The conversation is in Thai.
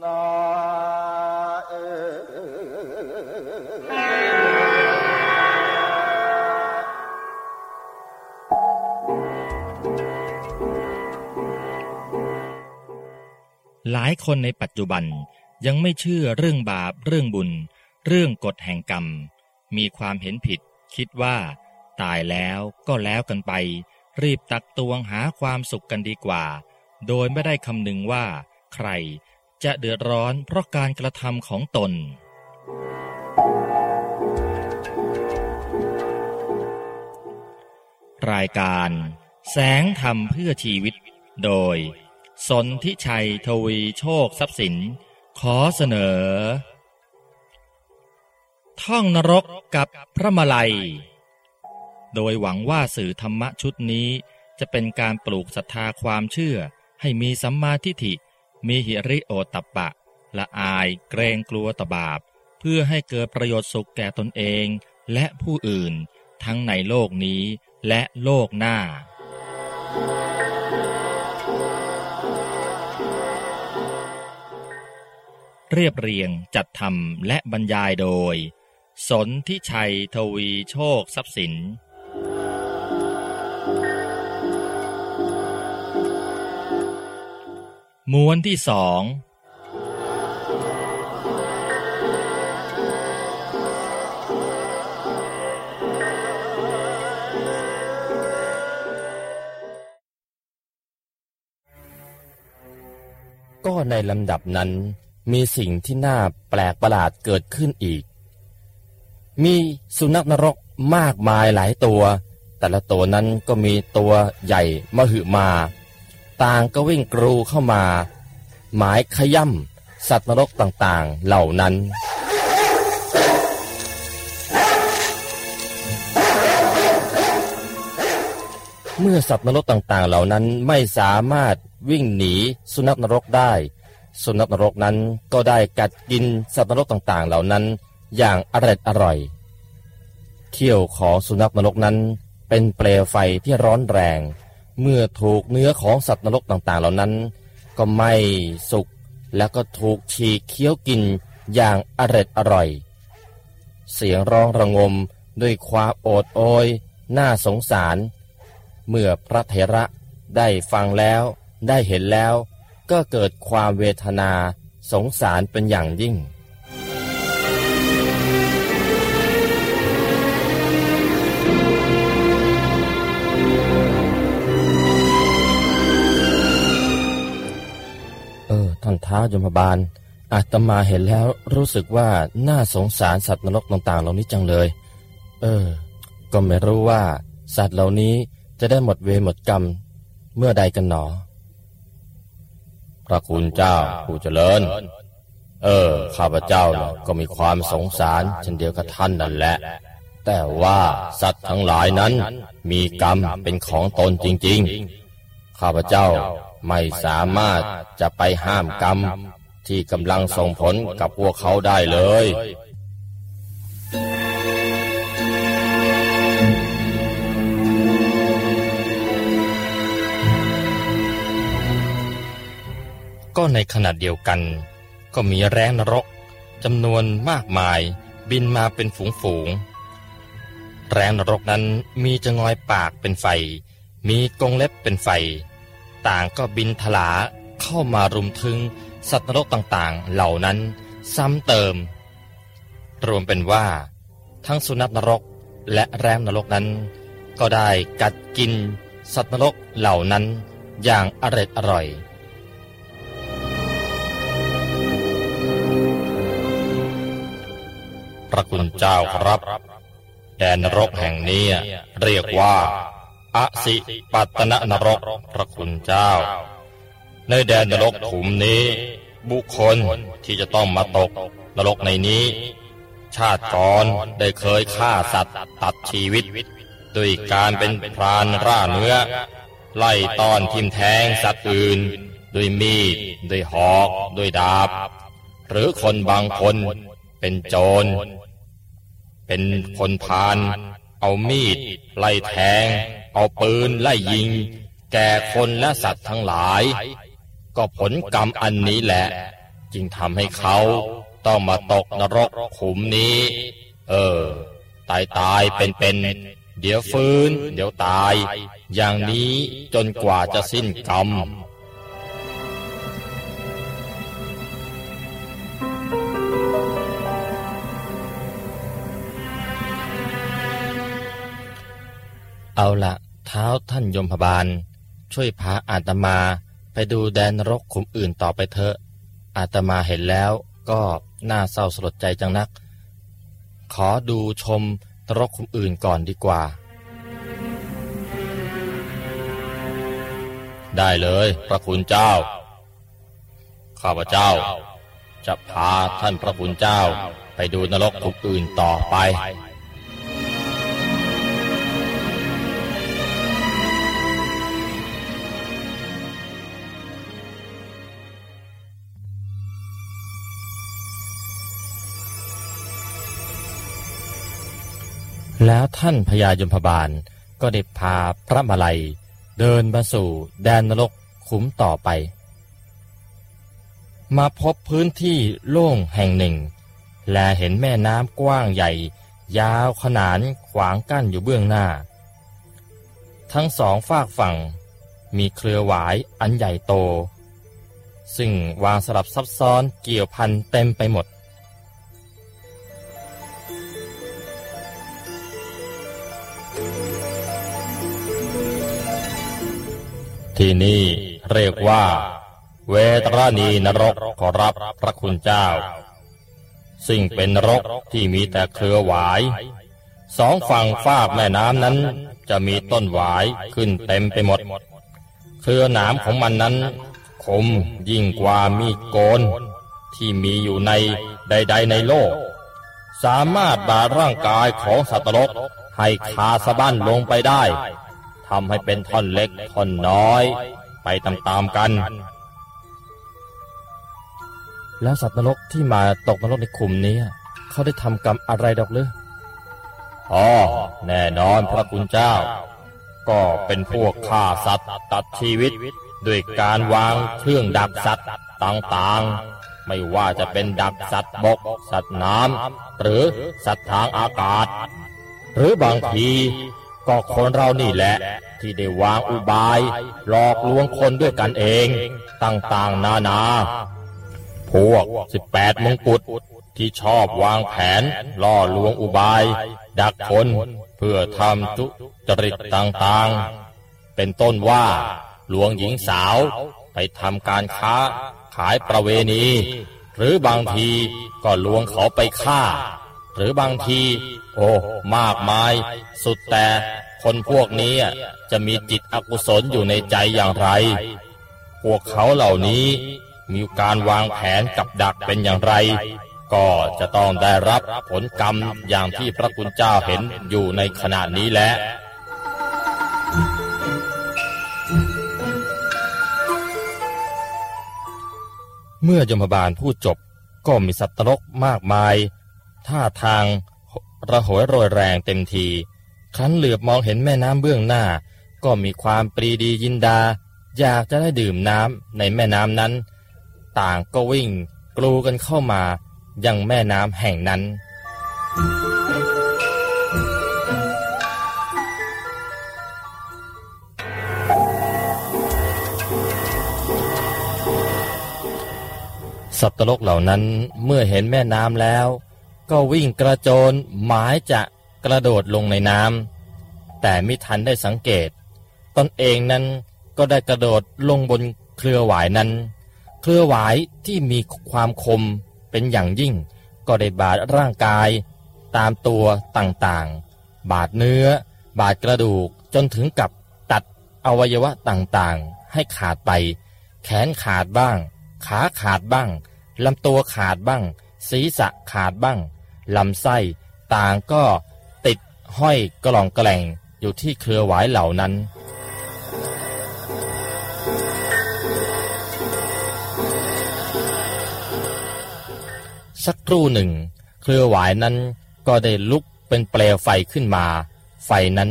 หลายคนในปัจจุบันยังไม่เชื่อเรื่องบาป เรื่องบุญ เรื่องกฎแห่งกรรม มีความเห็นผิด คิดว่า ตายแล้วก็แล้วกันไป รีบตักตวงหาความสุขกันดีกว่า โดยไม่ได้คำนึงว่า ใคร จะเดือดร้อนเพราะการกระทำของตน รายการ แสงธรรมเพื่อชีวิต โดย สนทิชัยทวีโชคทรัพย์สิน ขอเสนอ ท่องนรกกับพระมาลัย โดยหวังว่าสื่อธรรมะชุดนี้จะเป็นการปลูกศรัทธาความเชื่อให้มีสัมมาทิฏฐิ มีหิริโอตัปปะ ละอายเกรงกลัวตบาป เพื่อให้เกิดประโยชน์สุขแก่ตนเองและผู้อื่น ทั้งในโลกนี้และโลกหน้า เรียบเรียงจัดทำและบรรยายโดย สนทิชัยทวีโชคทรัพย์สิน ม้วนที่สองก็ในลำดับนั้นมีสิ่งที่น่าแปลกประหลาดเกิดขึ้นอีก มีสุนัขนรกมากมายหลายตัว แต่ละตัวนั้นก็มีตัวใหญ่มหึมา ต่างก็วิ่งกรูเข้ามา หมายขย่ำสัตว์นรกต่างๆเหล่านั้น เมื่อสัตว์นรกต่างๆ เหล่านั้นไม่สามารถวิ่งหนีสุนัขนรกได้ สุนัขนรกนั้นก็ได้กัดกินสัตว์นรกต่างๆ เหล่านั้นอย่างอร่อยอร่อยเขี้ยวของสุนัขนรกนั้นเป็นเปลวไฟที่ร้อนแรง เมื่อถูกเนื้อของสัตว์นรกต่างๆ เหล่านั้น ก็ไม่สุกแล้วก็ถูกฉีกเคี้ยวกินอย่างอร่อยอร่อย เสียงร้องระงมด้วยความโอดโอย น่าสงสาร เมื่อพระเถระได้ฟังแล้วได้เห็นแล้ว ก็เกิดความเวทนาสงสารเป็นอย่างยิ่ง ท่านเท้ายมบาลอาตมาเห็นแล้วรู้สึกว่าน่าสงสารสัตว์นรกต่างๆ เหล่านี้จังเลย เออ ก็ไม่รู้ว่า สัตว์เหล่านี้จะได้หมดเวรหมดกรรม เมื่อใดกันหนอ พระคุณเจ้าผู้เจริญ เออ ข้าพเจ้านะก็มีความสงสารเช่นเดียวกับท่านนั่นแหละ แต่ว่าสัตว์ทั้งหลายนั้น มีกรรมเป็นของตนจริง ๆ ข้าพเจ้าไม่สามารถจะไปห้ามกรรม ที่กำลังส่งผลกับพวกเขาได้เลย ก็ในขณะเดียวกัน ก็มีแรงนรกจำนวนมากมายบินมาเป็นฝูงฝูงๆแรงนรกนั้นมีจะงอยปากเป็นไฟ มีกรงเล็บเป็นไฟ ต่างก็บินทลาเข้ามารุมถึงสัตว์นรกต่างๆ เหล่านั้นซ้ำเติม รวมเป็นว่า ทั้งสุนัขนรกและแรมนรกนั้น ก็ได้กัดกินสัตว์นรกเหล่านั้นอย่างอร่อยอร่อยพระคุณเจ้าครับ แดนนรกแห่งนี้เรียกว่า อสิปัตนนรกพระคุณเจ้า ในแดนนรกขุมนี้ บุคคลที่จะต้องมาตกนรกในนี้ ชาติก่อนได้เคยฆ่าสัตว์ตัดชีวิตด้วยการเป็นพรานร่าเนื้อ ไล่ต้อนทิมแทงสัตว์อื่น ด้วยมีดด้วยหอกด้วยดาบ หรือคนบางคนเป็นโจร เป็นคนพาลเอามีด ไล่แทง เอาปืนไล่ยิง แก่คนและสัตว์ทั้งหลาย ก็ผลกรรมอันนี้แหละ จึงทำให้เขาต้องมาตกนรกขุมนี้ เออ ตายตายเป็นเป็นเดี๋ยวฟื้น เดี๋ยวตาย อย่างนี้จนกว่าจะสิ้นกรรมเอาละ เท้าท่านยมพบาล ช่วยพาอาตมาไปดูแดนนรกขุมอื่นต่อไปเถอะ อาตมาเห็นแล้วก็น่าเศร้าสลดใจจังนัก ขอดูชมนรกขุมอื่นก่อนดีกว่า ได้เลยพระคุณเจ้า ข้าพเจ้า จะพาท่านพระคุณเจ้าไปดูนรกขุมอื่นต่อไป แล้วท่านพญายมพบาลก็ได้พาพระมาลัย เดินมาสู่แดนนรกขุมต่อไป มาพบพื้นที่โล่งแห่งหนึ่ง และเห็นแม่น้ำกว้างใหญ่ ยาวขนานขวางกั้นอยู่เบื้องหน้า ทั้งสองฝากฝั่งมีเครือหวายอันใหญ่โต ซึ่งวางสลับซับซ้อนเกี่ยวพันเต็มไปหมด ที่นี่เรียกว่า เวตรณีนรกขอรับพระคุณเจ้า ซึ่งเป็นนรกที่มีแต่เครือหวาย สองฝั่งฟากแม่น้ำนั้นจะมีต้นหวายขึ้นเต็มไปหมด เครือหนามของมันนั้น คมยิ่งกว่ามีดโกน ที่มีอยู่ในใด ๆ ในโลก สามารถบาดร่างกายของสัตว์นรกให้คาสะบั้นลงไปได้ ทำให้เป็นท่อนเล็กท่อนน้อย ไปตามๆกัน แล้วสัตว์นรกที่มาตกนรกในขุมนี้เขาได้ทำกรรมอะไรดอกหรืออ๋อแน่นอนพระคุณเจ้า ก็เป็นพวกฆ่าสัตว์ตัดชีวิตด้วยการวางเครื่องดักสัตว์ต่างๆ ไม่ว่าจะเป็นดักสัตว์บก สัตว์น้ำหรือสัตว์ทางอากาศ หรือบางที ก็คนเรานี่แหละ ที่ได้วางอุบาย หลอกลวงคนด้วยกันเอง ต่างๆ นานา พวกสิบแปดมงกุฎที่ชอบวางแผน ล่อลวงอุบาย ดักคนเพื่อทำทุจริตต่างๆ เป็นต้นว่าลวงหญิงสาวไปทำการค้าขายประเวณี หรือบางทีก็ลวงเขาไปฆ่า หรือบางที โอ้มากมาย สุดแต่คนพวกนี้จะมีจิตอกุศลอยู่ในใจอย่างไร พวกเขาเหล่านี้มีการวางแผนกับดักเป็นอย่างไร ก็จะต้องได้รับผลกรรมอย่างที่พระคุณเจ้าเห็นอยู่ในขณะนี้แหละเมื่อยมบาลพูดจบก็มีสัตว์นรกมากมาย ท่าทางระหวยโรยแรงเต็มที ครั้นเหลือบมองเห็นแม่น้ำเบื้องหน้า ก็มีความปรีดียินดา อยากจะได้ดื่มน้ำในแม่น้ำนั้น ต่างก็วิ่งกลูกันเข้ามายังแม่น้ำแห่งนั้น สัตว์ตลกเหล่านั้นเมื่อเห็นแม่น้ำแล้ว ก็วิ่งกระโจนหมายจะกระโดดลงในน้ำแต่ไม่ทันได้สังเกต ตนเองนั้นก็ได้กระโดดลงบนเครือหวายนั้น เครือหวายที่มีความคมเป็นอย่างยิ่ง ก็ได้บาดร่างกาย ตามตัวต่างๆ บาดเนื้อ บาดกระดูกจนถึงกับตัดอวัยวะต่างๆ ให้ขาดไป แขนขาดบ้าง ขาขาดบ้างลำตัวขาดบ้าง ศีรษะขาดบ้าง ลำไส้ต่างก็ติดห้อยกล่องแกล่งอยู่ที่เครือหวายเหล่านั้น สักครู่หนึ่ง เครือหวายนั้นก็ได้ลุกเป็นเปลวไฟขึ้นมา ไฟนั้น